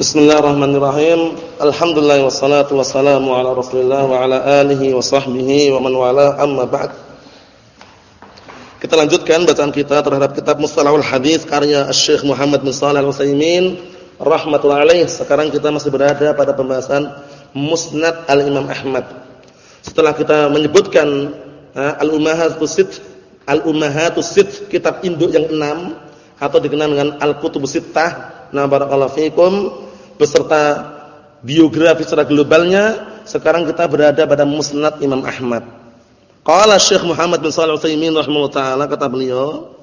Bismillahirrahmanirrahim. Alhamdulillah wassalatu wassalamu ala Rasulillah wa ala alihi wa sahbihi wa man wala amma ba'd. Kita lanjutkan bacaan kita terhadap kitab Mustalahul Hadis karya Syekh Muhammad bin Shalih Al-Utsaimin rahimatullah alaih. Sekarang kita masih berada pada pembahasan Musnad Al-Imam Ahmad. Setelah kita menyebutkan Al-Ummahatus Sitt, Al-Ummahatus Sitt, kitab induk yang enam atau dikenal dengan Al-Kutubus Sittah. Nah, barakallahu fikum beserta biografi secara globalnya, sekarang kita berada pada Musnad Imam Ahmad. Qala Syekh Muhammad bin Shalih Al-Utsaimin rahimahullah taala kata beliau,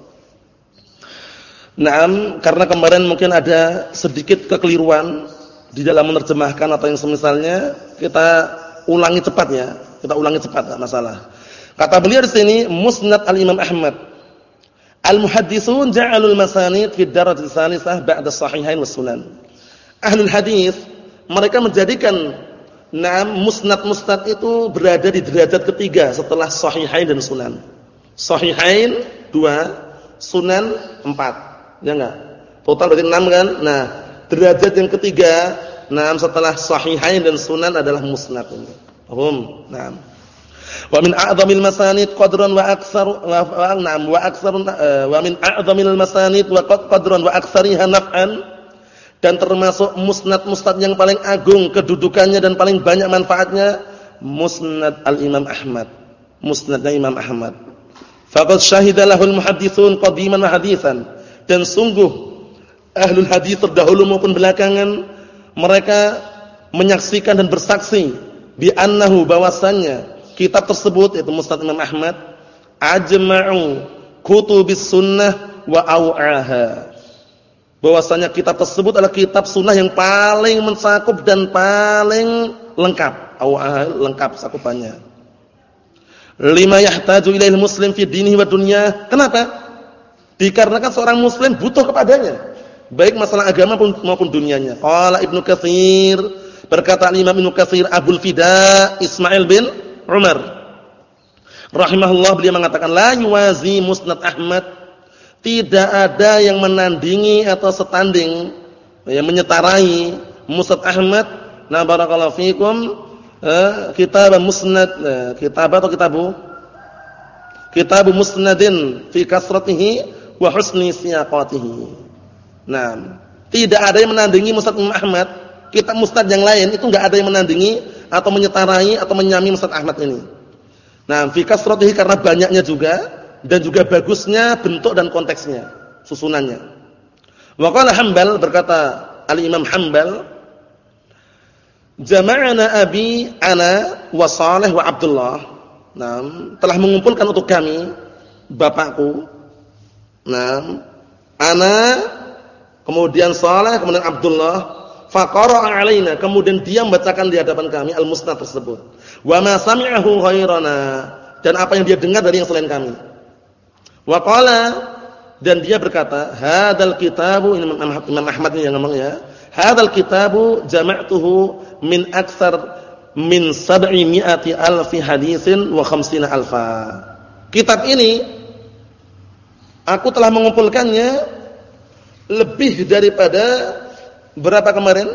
Naam, karena kemarin mungkin ada sedikit kekeliruan di dalam menerjemahkan atau yang semisalnya, kita ulangi cepat ya. Kita ulangi cepat enggak masalah. Kata beliau di sini Musnad Al-Imam Ahmad. Al-muhaddisun ja'alul masanid fi darajat tsalisah ba'da sahihain was sunan. Ahlul hadis mereka menjadikan Naam musnad-musnad itu berada di derajat ketiga setelah sahihain dan sunan. Sahihain dua, sunan empat. Ya enggak? Total berarti enam kan? Nah, derajat yang ketiga, naam setelah sahihain dan sunan adalah musnad ini. Paham? Naam. Wa min a'dhamil masanid qadran wa aktsar wa wa aktsar eh, wa min a'dhamil masanid wa qadran wa aktsariha naf'an dan termasuk musnad-musnad yang paling agung kedudukannya dan paling banyak manfaatnya musnad al-Imam Ahmad. Musnadnya Imam Ahmad. Faqad syahida lahul muhadditsun qadiman wa haditsan dan sungguh ahlul hadis terdahulu maupun belakangan mereka menyaksikan dan bersaksi bi annahu bahwasannya kitab tersebut yaitu musnad Imam Ahmad ajma'u kutubis sunnah wa aw'aha bahwasanya kitab tersebut adalah kitab sunnah yang paling mencakup dan paling lengkap, lengkap cakupannya. Lima yahtaju ilaihil muslim fi dinihi wa dunya. Kenapa? Dikarenakan seorang muslim butuh kepadanya, baik masalah agama maupun dunianya. Qala Ibnu Katsir, berkata Imam Ibnu Katsir Abdul Fida Ismail bin Umar rahimahullah beliau mengatakan la yuwazi musnad Ahmad tidak ada yang menandingi atau setanding yang menyetarai Musnad Ahmad. Nah barakallahu fikum eh, kitab musnad eh, kitab atau kitabu? Kitab musnadin fi kasratihi wa husni siyaqatihi. Nah tidak ada yang menandingi Musnad Ahmad. Kitab musnad yang lain itu enggak ada yang menandingi atau menyetarai atau menyami Musnad Ahmad ini. Nah fi kasratihi karena banyaknya juga dan juga bagusnya bentuk dan konteksnya, susunannya. Wa qala Hambal berkata Al-Imam Hambal, "Jama'ana abi ana wa Saleh wa Abdullah." Nah, telah mengumpulkan untuk kami bapakku. Nah, ana kemudian Saleh, kemudian Abdullah faqara'a alaina kemudian dia membacakan di hadapan kami al-musnad tersebut. Wa ma sami'ahu ghairana dan apa yang dia dengar dari yang selain kami. Wa qala dan dia berkata, "Hadzal kitabu ini Imam Ahmad ini yang ngomong ya. Hadzal kitabu jama'tuhu min aktsar min sab'i mi'ati alfi hadisin wa khamsina alfa." Kitab ini aku telah mengumpulkannya lebih daripada berapa kemarin?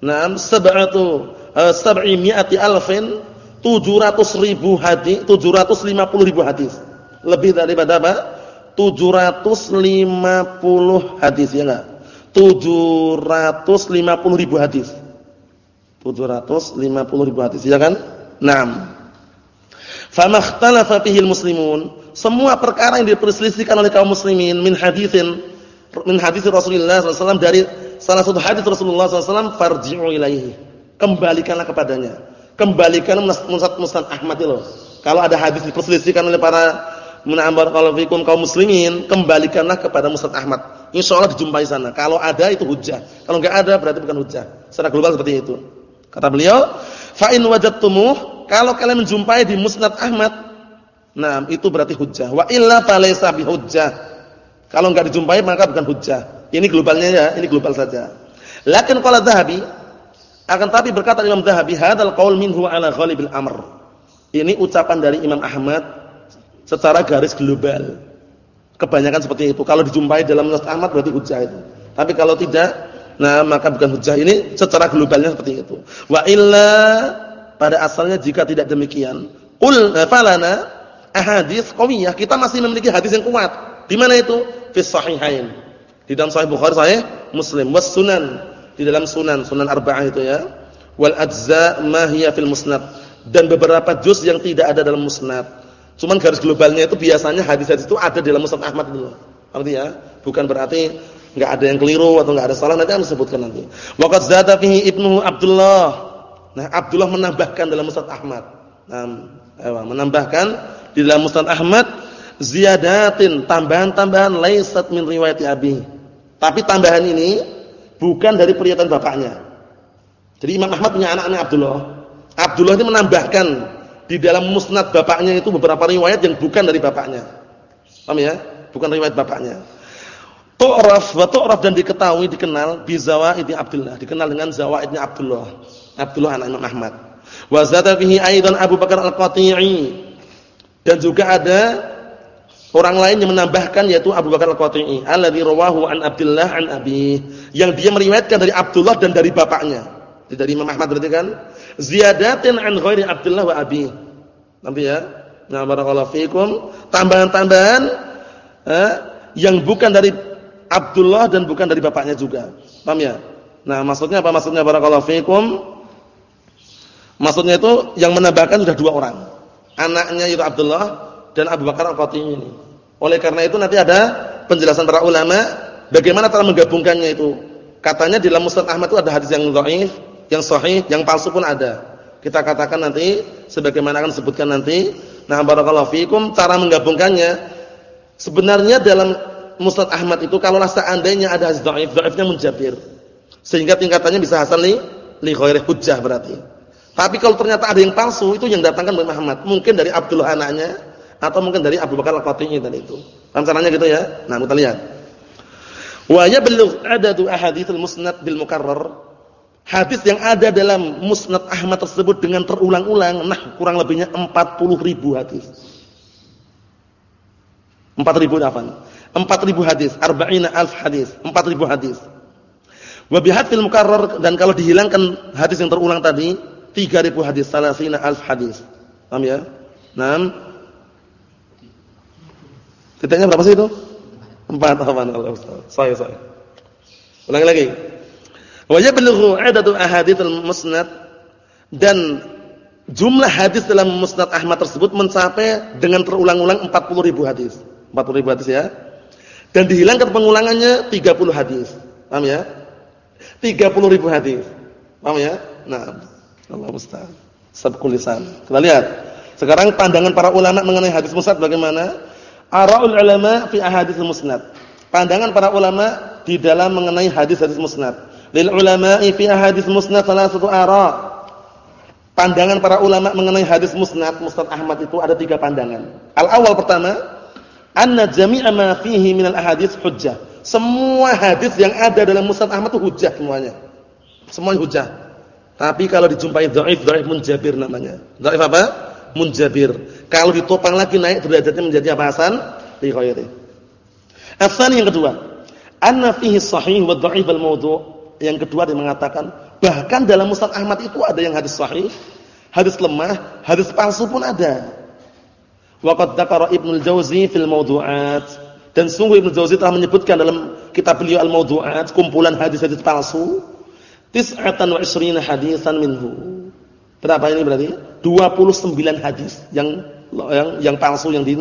Naam sab'atu uh, sab'i mi'ati alfin 700 ribu hadis 750 ribu hadis lebih daripada apa? 750 hadis ya enggak? 750 ribu hadis. 750 ribu hadis ya kan? Naam. Famakhtalafa fihi muslimun, semua perkara yang diperselisihkan oleh kaum muslimin min hadisin min hadis Rasulullah SAW dari salah satu hadis Rasulullah SAW farji'u ilaihi. Kembalikanlah kepadanya. Kembalikan Musnad Ahmad itu. Kalau ada hadis diperselisihkan oleh para menambar kalau fikum kaum muslimin, kembalikanlah kepada Musnad Ahmad. Insyaallah dijumpai sana. Kalau ada itu hujah. Kalau enggak ada berarti bukan hujah. Secara global seperti itu. Kata beliau, fa in wajadtumuh, kalau kalian menjumpai di Musnad Ahmad, nah itu berarti hujah. Wa illa falaysa bihujjah. Kalau enggak dijumpai maka bukan hujah. Ini globalnya ya, ini global saja. Lakin qala Dzahabi akan tapi berkata Imam Dzahabi, hadzal qaul minhu ala ghalibil amr. Ini ucapan dari Imam Ahmad secara garis global. Kebanyakan seperti itu. Kalau dijumpai dalam Nas Ahmad berarti hujah itu. Tapi kalau tidak, Nah, maka bukan hujjah ini secara globalnya seperti itu. Wa illa pada asalnya jika tidak demikian, ul eh, falana ahadits qawiyah, kita masih memiliki hadis yang kuat. Di mana itu? Fi sahihain. Di dalam sahih Bukhari, sahih Muslim, was sunan. Di dalam sunan, sunan arba'ah itu ya. Wal ajza ma fil musnad dan beberapa juz yang tidak ada dalam musnad. Cuman garis globalnya itu biasanya hadis-hadis itu ada dalam musnad Ahmad itu. Artinya bukan berarti enggak ada yang keliru atau enggak ada salah nanti akan disebutkan nanti. Waqad zada fihi Ibnu Abdullah. Nah, Abdullah menambahkan dalam musnad Ahmad. Nah, menambahkan di dalam musnad Ahmad ziyadatin, tambahan-tambahan laisat min riwayat Abi. Tapi tambahan ini bukan dari periyatan bapaknya. Jadi Imam Ahmad punya anak-anak Abdullah. Abdullah ini menambahkan di dalam musnad bapaknya itu beberapa riwayat yang bukan dari bapaknya. Paham ya? Bukan riwayat bapaknya. Tu'raf wa tu'raf dan diketahui dikenal bi zawaidi Abdullah, dikenal dengan zawaidnya Abdullah. Abdullah anak Imam Ahmad. Wa zata fihi aidan Abu Bakar Al-Qati'i. Dan juga ada orang lain yang menambahkan yaitu Abu Bakar Al-Qati'i, alladzi rawahu an Abdullah an abi, yang dia meriwayatkan dari Abdullah dan dari bapaknya. Dari Imam Ahmad berarti kan? Ziyadatin an ghairi Abdullah wa abi. Nanti ya. Nah, barakallahu fikum. Tambahan-tambahan eh, yang bukan dari Abdullah dan bukan dari bapaknya juga. Paham ya? Nah, maksudnya apa? Maksudnya barakallahu fikum. Maksudnya itu yang menambahkan sudah dua orang. Anaknya itu Abdullah dan Abu Bakar Al-Qatimi ini. Oleh karena itu nanti ada penjelasan para ulama bagaimana cara menggabungkannya itu. Katanya di dalam Musnad Ahmad itu ada hadis yang dhaif, yang sahih, yang palsu pun ada. Kita katakan nanti sebagaimana akan disebutkan nanti. Nah, barakallahu fikum cara menggabungkannya sebenarnya dalam Musnad Ahmad itu kalau seandainya ada hadis dhaif, dhaifnya munjabir. Sehingga tingkatannya bisa hasan li li ghairi hujjah berarti. Tapi kalau ternyata ada yang palsu itu yang datangkan Imam Ahmad, mungkin dari Abdullah anaknya atau mungkin dari Abu Bakar Al-Qati'i tadi itu. Paham gitu ya? Nah, kita lihat. Wa yablugh adadu ahaditsul musnad bil mukarrar Hadis yang ada dalam Musnad Ahmad tersebut dengan terulang-ulang, nah kurang lebihnya 40 ribu hadis. 4 ribu apa? 4 ribu hadis, arba'ina alf hadis, 4 ribu hadis. Wabihadil mukarrar dan kalau dihilangkan hadis yang terulang tadi, 3 ribu hadis, salasina alf hadis. Paham ya? Nah, titiknya berapa sih itu? 4 apa? Saya, saya. Ulangi lagi. Wa yablughu adadu ahaditsul musnad dan jumlah hadis dalam musnad Ahmad tersebut mencapai dengan terulang-ulang 40 ribu hadis. 40 ribu hadis ya. Dan dihilangkan pengulangannya 30 hadis. Paham ya? 30 ribu hadis. Paham ya? Nah, Allah musta'an. Sabqul lisan. Kita lihat. Sekarang pandangan para ulama mengenai hadis musnad bagaimana? Ara'ul ulama fi ahaditsul musnad. Pandangan para ulama di dalam mengenai hadis-hadis musnad. Lil ulama'i fi hadis musnad salah satu ara. Pandangan para ulama mengenai hadis musnad, Musnad Ahmad itu ada tiga pandangan. Al-awwal pertama, anna jami'a ma fihi minal ahadits hujjah. Semua hadis yang ada dalam Musnad Ahmad itu hujjah semuanya. Semuanya hujjah. Tapi kalau dijumpai dhaif, dhaif munjabir namanya. Dhaif apa? Munjabir. Kalau ditopang lagi naik derajatnya menjadi apa Hasan? Li ghairi. Asal yang kedua, anna fihi sahih wa dhaif al-mawdu'. Yang kedua dia mengatakan bahkan dalam Musnad Ahmad itu ada yang hadis sahih, hadis lemah, hadis palsu pun ada. Waqad dzakara Ibnu Jauzi fil Mawdu'at dan sungguh Ibnu Jauzi telah menyebutkan dalam kitab beliau Al-Mawdu'at kumpulan hadis-hadis palsu tis'atan wa isrina hadisan minhu. Berapa ini berarti? 29 hadis yang yang yang palsu yang di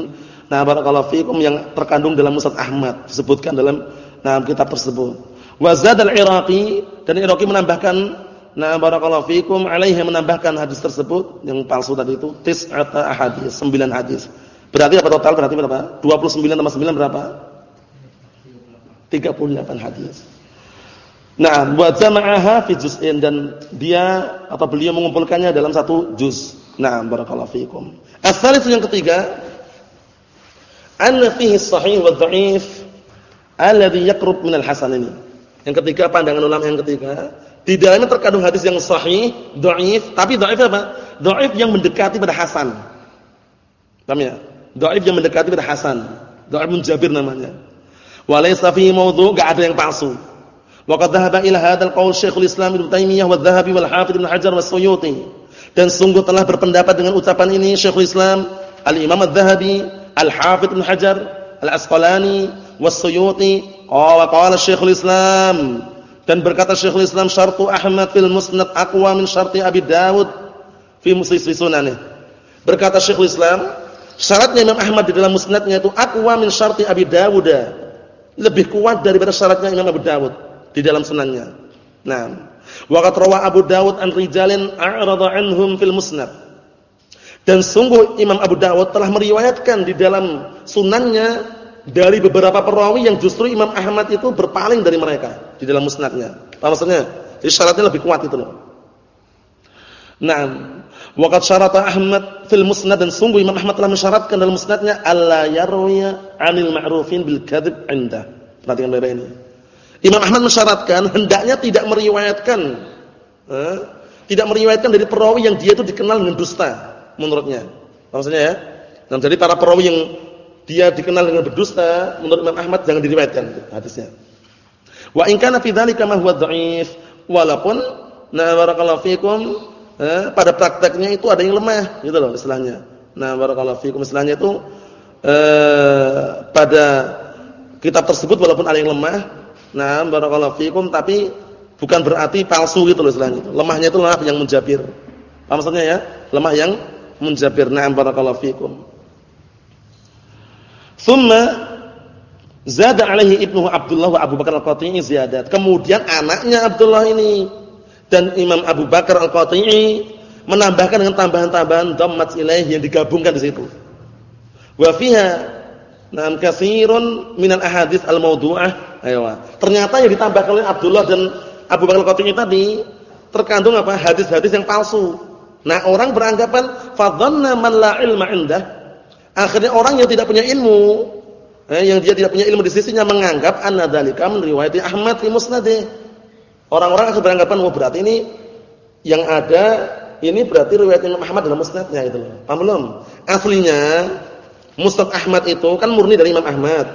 Nah, barakallahu fikum yang terkandung dalam Musnad Ahmad disebutkan dalam nah kitab tersebut. Wa al-Iraqi dan Iraqi menambahkan na barakallahu fikum alaihi menambahkan hadis tersebut yang palsu tadi itu tis'ata ahadits, 9 hadis. Berarti apa total? Berarti berapa? 29 tambah 9 berapa? 38 hadis. Nah, buat jama'aha fi juz'in dan dia atau beliau mengumpulkannya dalam satu juz. Nah, barakallahu fikum. Asal yang ketiga, anna fihi sahih wa dha'if alladhi yaqrub min al-hasan ini. Yang ketiga pandangan ulama yang ketiga, di dalamnya terkandung hadis yang sahih, dhaif, tapi dhaif apa? Dhaif yang mendekati pada hasan. Paham ya? Dhaif yang mendekati pada hasan. Dhaif munjabir namanya. Walaysa fi maudhu' enggak ada yang palsu. Wa qad dhahaba ila hadzal Syekhul Islam Ibnu Taimiyah wa Dzahabi wal Ibnu Hajar wa Suyuti. Dan sungguh telah berpendapat dengan ucapan ini Syekhul Islam Al-Imam Adz-Dzahabi, Al-Hafidz Hajar, Al-Asqalani wa Suyuti. Qala qala Syekhul Islam dan berkata Syekhul Islam syartu Ahmad fil Musnad aqwa min syarti Abi Dawud fi Musnad Sunanih. Berkata Syekhul Islam, syaratnya Imam Ahmad di dalam musnadnya itu aqwa min syarti Abi Dawud. Lebih kuat daripada syaratnya Imam Abu Dawud di dalam sunannya. Nah, waqad rawa Abu Dawud an rijalin a'rada anhum fil musnad. Dan sungguh Imam Abu Dawud telah meriwayatkan di dalam sunannya dari beberapa perawi yang justru Imam Ahmad itu berpaling dari mereka di dalam musnadnya. Apa maksudnya? Jadi syaratnya lebih kuat itu loh. Nah, waqad syarata Ahmad fil musnad dan sungguh Imam Ahmad telah mensyaratkan dalam musnadnya alla yarwiya 'anil ma'rufin bil kadzib 'inda. Perhatikan baik ini. Imam Ahmad mensyaratkan hendaknya tidak meriwayatkan eh, tidak meriwayatkan dari perawi yang dia itu dikenal dengan dusta menurutnya. Maksudnya ya. Nah, jadi para perawi yang dia dikenal dengan berdusta menurut Imam Ahmad jangan diriwayatkan hadisnya. Wa in kana fi dzalika ma huwa dhaif walaupun nah barakallahu fikum eh, pada prakteknya itu ada yang lemah gitu loh istilahnya. Nah barakallahu fikum istilahnya itu eh, pada kitab tersebut walaupun ada yang lemah Nah, barakallahu fikum tapi bukan berarti palsu gitu loh istilahnya. Lemahnya itu lemah yang menjabir. Apa maksudnya ya? Lemah yang menjabir. Nah, barakallahu fikum. Thumma zada alaihi ibnu Abdullah wa Abu Bakar al-Qati'i ziyadat. Kemudian anaknya Abdullah ini dan Imam Abu Bakar al-Qati'i menambahkan dengan tambahan-tambahan dhammat ilaih yang digabungkan di situ. Wa fiha nam katsirun minal ahadits al-mawdu'ah Ayo. Ternyata yang ditambahkan oleh Abdullah dan Abu Bakar Qatini tadi terkandung apa? Hadis-hadis yang palsu. Nah, orang beranggapan fadhanna man la ilma indah. Akhirnya orang yang tidak punya ilmu, eh, yang dia tidak punya ilmu di sisinya menganggap anna dzalika min Ahmad fi musnadih. Orang-orang akan beranggapan oh berarti ini yang ada ini berarti riwayat Imam Ahmad dalam musnadnya itu loh. Paham belum? Aslinya Musnad Ahmad itu kan murni dari Imam Ahmad.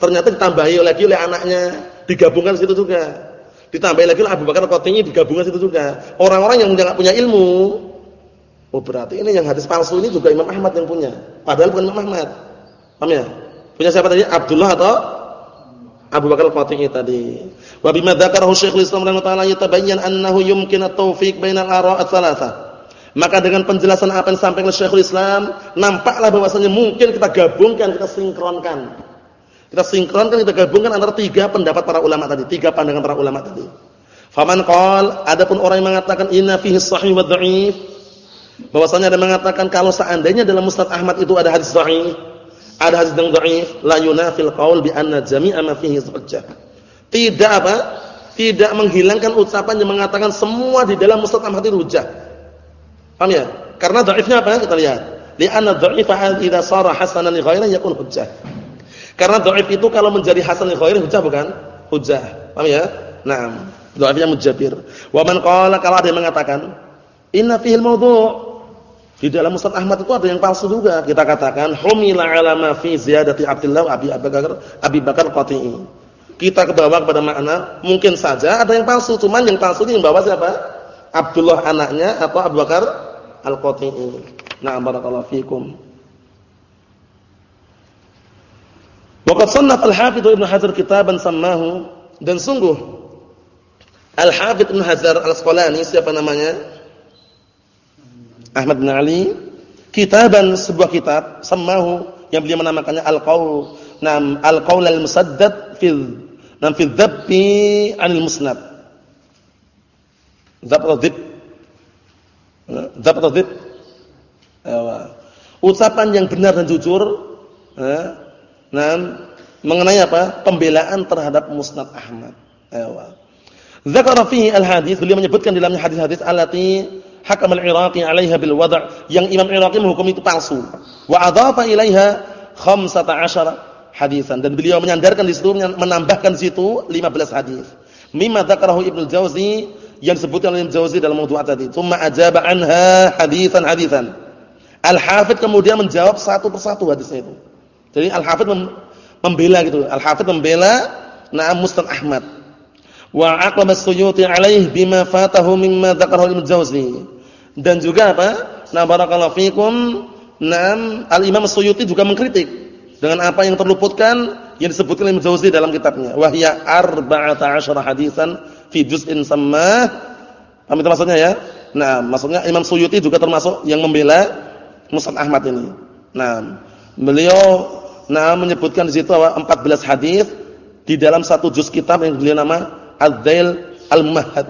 Ternyata ditambahi lagi oleh anaknya, digabungkan situ juga. Ditambahi lagi oleh Abu Bakar Qotini digabungkan situ juga. Orang-orang yang tidak punya ilmu, oh berarti ini yang hadis palsu ini juga Imam Ahmad yang punya. Padahal bukan Imam Ahmad. Paham ya? Punya siapa tadi? Abdullah atau Abu Bakar Qotini tadi. Wa bima dzakarahu Syekhul Islam rahimahullah taala yatabayyan annahu yumkin at-tawfiq bainal ara' ats-tsalatsa. Maka dengan penjelasan apa yang disampaikan oleh Syekhul Islam, nampaklah bahwasanya mungkin kita gabungkan, kita sinkronkan kita sinkronkan, kita gabungkan antara tiga pendapat para ulama tadi, tiga pandangan para ulama tadi. Faman qol, adapun orang yang mengatakan inna fihi sahih wa dhaif, bahwasanya ada mengatakan kalau seandainya dalam Musnad Ahmad itu ada hadis sahih, ada hadis yang dhaif, la yunafil qaul bi anna jami'a ma fihi hujjah. Tidak apa? Tidak menghilangkan ucapan yang mengatakan semua di dalam Musnad Ahmad itu hujjah. Paham ya? Karena dhaifnya apa? Kita lihat. Li'anna dha'ifa idza sara hasanan li ghairihi yakun hujjah. Karena dhaif itu kalau menjadi hasan li khairi hujjah bukan? Hujjah. Paham ya? Naam. Dhaifnya mujabir. Wa man qala kalau ada yang mengatakan inna fihil mawdu' di dalam Musnad Ahmad itu ada yang palsu juga. Kita katakan humila ala ma fi ziyadati Abdullah Abi Bakar Abi Bakar Qati'i. Kita kebawa kepada makna mungkin saja ada yang palsu, cuman yang palsu ini yang bawa siapa? Abdullah anaknya atau Abu Bakar Al-Qati'i. Na'am barakallahu fikum. Waqad sannaf al-Hafidz Ibnu Hajar kitaban sammahu dan sungguh Al-Hafidz Ibnu Hajar Al-Asqalani siapa namanya? Ahmad bin Ali kitaban sebuah kitab sammahu yang beliau menamakannya Al-Qaul nam Al-Qaul al-Musaddad fil nam fi dzabbi 'anil musnad. Atau dzib? Ucapan yang benar dan jujur, eh, Nah, mengenai apa? Pembelaan terhadap Musnad Ahmad. Ayo. Zakara fihi al-hadis, beliau menyebutkan dalamnya hadis-hadis alati hakam al-Iraqi 'alaiha bil wad' yang Imam Iraqi menghukum itu palsu. Wa adhafa ilaiha 15 hadisan dan beliau menyandarkan di situ menambahkan situ 15 hadis. Mimma dzakarahu Ibnu Jauzi yang disebutkan oleh Ibnu Jauzi dalam mawdu'at tadi. Tsumma ajaba anha hadisan hadisan. Al-Hafidz kemudian menjawab satu persatu hadisnya itu. Jadi Al-Hafidz membela gitu. Al-Hafidz membela Na'am Musnad Ahmad. Wa aqlama as-Suyuti alaih bima fatahu mimma dzakarahu Ibnu Jauzi. Dan juga apa? Nah barakallahu fikum. Naam, Al-Imam Suyuti juga mengkritik dengan apa yang terluputkan yang disebutkan Ibnu Jauzi dalam kitabnya. Wahya arba'ata asyara hadisan fi juz'in samma. Apa itu maksudnya ya? Nah, maksudnya Imam Suyuti juga termasuk yang membela Musnad Ahmad ini. Nah, beliau nah menyebutkan di situ 14 hadis di dalam satu juz kitab yang beliau nama Ad-Dail Al-Mahad.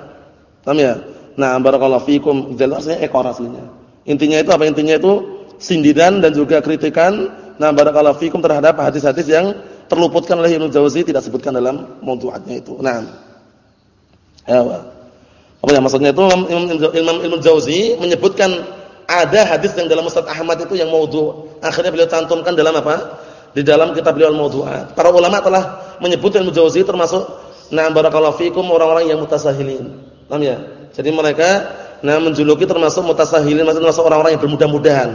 Paham ya? Nah, barakallahu fikum. Dail artinya ekor aslinya. Intinya itu apa? Intinya itu sindiran dan juga kritikan nah barakallahu fikum terhadap hadis-hadis yang terluputkan oleh Ibnu Jauzi tidak sebutkan dalam maudu'atnya itu. Nah. Ya, apa ya maksudnya itu Imam Imam Ibnu Jauzi menyebutkan ada hadis yang dalam Musnad Ahmad itu yang maudhu. Akhirnya beliau cantumkan dalam apa? Di dalam kitab beliau Al-Maudu'at. Para ulama telah menyebut Ibnu Jauzi termasuk nah barakallahu fikum orang-orang yang mutasahilin. Paham ya? Jadi mereka nah menjuluki termasuk mutasahilin maksudnya termasuk orang-orang yang bermudah-mudahan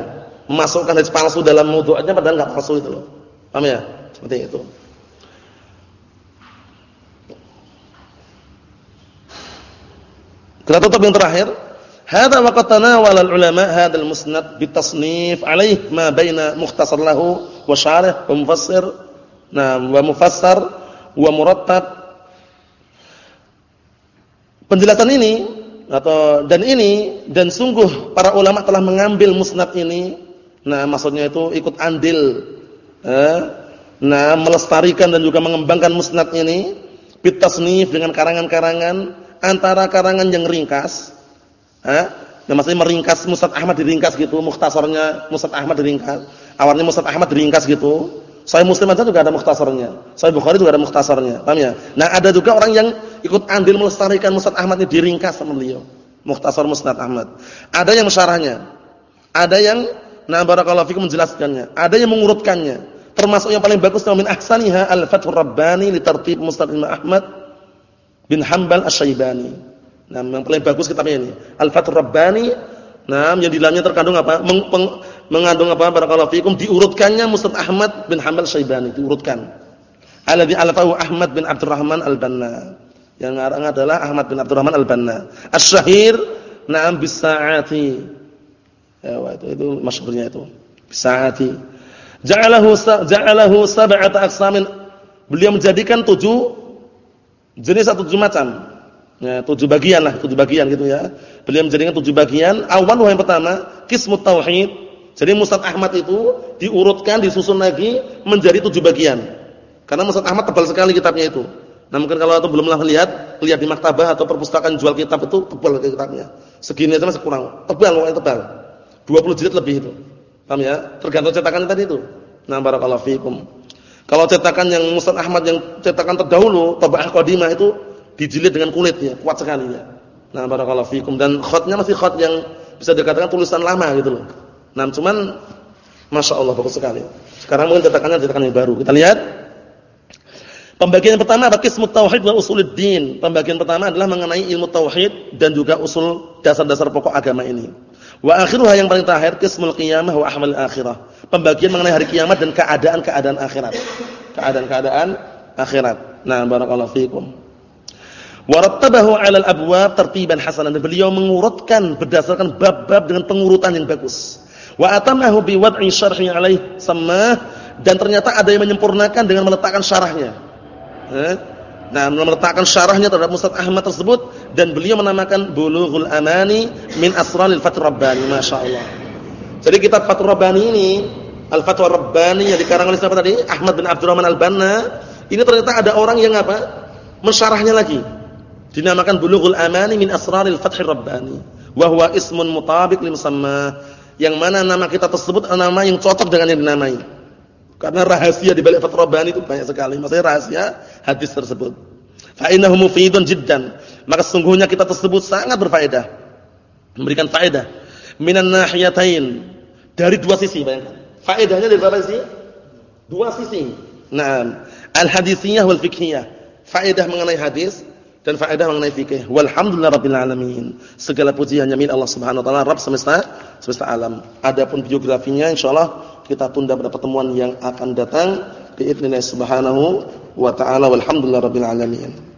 memasukkan hadis palsu dalam mudhu'nya padahal enggak palsu itu loh. Paham ya? Seperti itu. Kita tutup yang terakhir. Hadza wa qad tanawala al-ulama hadzal musnad bitasnif alaih ma baina mukhtasar lahu wa syarih wa mufassir. Nah, wa mufassar wa murattab. Penjelasan ini atau dan ini dan sungguh para ulama telah mengambil musnad ini Nah, maksudnya itu ikut andil eh, nah melestarikan dan juga mengembangkan musnad ini bitasnif dengan karangan-karangan antara karangan yang ringkas eh, nah maksudnya meringkas Musnad Ahmad diringkas gitu, mukhtasarnya Musnad Ahmad diringkas. Awalnya Musnad Ahmad diringkas gitu. Saya Muslim aja juga ada mukhtasarnya. Saya Bukhari juga ada mukhtasarnya. Paham ya? Nah, ada juga orang yang ikut andil melestarikan Musnad Ahmad ini diringkas sama beliau. Mukhtasar Musnad Ahmad. Ada yang syarahnya. Ada yang Nah, barakallahu fikum menjelaskannya. Ada yang mengurutkannya. Termasuk yang paling bagus min ahsaniha Al-Fathur Rabbani li tartib Musnad Ahmad bin Hanbal Asy-Syaibani. Nah, yang paling bagus kitabnya ini. Al-Fathur Rabbani, nah yang di dalamnya terkandung apa? Meng, peng, mengandung apa? Barakallahu fikum diurutkannya Musnad Ahmad bin Hanbal Asy-Syaibani, diurutkan. Alladzi alafahu Ahmad bin Abdurrahman Al-Banna. Yang ngarang adalah Ahmad bin Abdurrahman Al-Banna. Asy-Syahir na'am bis-sa'ati Ya, itu itu masyhurnya itu. Saati. Ja'alahu ja'alahu sab'ata aqsamin. Beliau menjadikan tujuh jenis atau tujuh macam. Ya, tujuh bagian lah, tujuh bagian gitu ya. Beliau menjadikan tujuh bagian. Awal yang pertama, qismut tauhid. Jadi Musnad Ahmad itu diurutkan, disusun lagi menjadi tujuh bagian. Karena Musnad Ahmad tebal sekali kitabnya itu. Nah mungkin kalau atau belum lihat, lihat di maktabah atau perpustakaan jual kitab itu tebal kitabnya. Segini aja masih kurang. Tebal, lumayan tebal. 20 jilid lebih itu. Paham ya? Tergantung cetakan tadi itu. Nah, barakallahu fikum. Kalau cetakan yang Musnad Ahmad yang cetakan terdahulu, Tabah Qadimah itu dijilid dengan kulitnya, kuat sekali ya. Nah, barakallahu fikum dan khatnya masih khat yang bisa dikatakan tulisan lama gitu loh. Nah, cuman Masya Allah bagus sekali. Sekarang mungkin cetakannya cetakan yang baru. Kita lihat. Pembagian pertama adalah qismut tauhid wa usuluddin. Pembagian pertama adalah mengenai ilmu tauhid dan juga usul dasar-dasar pokok agama ini. Wa akhiruha yang paling terakhir qismul qiyamah wa ahmal akhirah. Pembagian mengenai hari kiamat dan keadaan-keadaan akhirat. Keadaan-keadaan akhirat. Nah, barakallahu fiikum. Warattabahu 'ala al-abwab tertiban hasanan. Beliau mengurutkan berdasarkan bab-bab dengan pengurutan yang bagus. Wa atamahu bi wad'i syarhi 'alaih samah dan ternyata ada yang menyempurnakan dengan meletakkan syarahnya. Eh? Nah, meletakkan syarahnya terhadap Musnad Ahmad tersebut dan beliau menamakan Bulughul Amani min Asraril Fathur Rabbani, masyaallah. Jadi kitab Fathur Rabbani ini, Al-Fatwa Rabbani yang dikarang oleh siapa tadi? Ahmad bin Abdurrahman Al-Banna. Ini ternyata ada orang yang apa? Mensyarahnya lagi. Dinamakan Bulughul Amani min Asraril Fathur Rabbani. Wa huwa ismun mutabiq li musamma. Yang mana nama kita tersebut nama yang cocok dengan yang dinamai. Karena rahasia di balik Fathur Rabbani itu banyak sekali. Maksudnya rahasia hadis tersebut. Fa mufidun jiddan. Maka sesungguhnya kita tersebut sangat berfaedah. Memberikan faedah minan nahiyatain dari dua sisi bayangkan. Faedahnya dari berapa sisi? Dua sisi. Naam, al-hadisiyah wal fiqhiyah. Faedah mengenai hadis dan faedah mengenai fikih. Walhamdulillah rabbil alamin. Segala puji hanya milik Allah Subhanahu wa taala, Rabb semesta semesta alam. Adapun biografinya insyaallah kita tunda pada pertemuan yang akan datang. Biidznillah subhanahu wa ta'ala walhamdulillah rabbil alamin.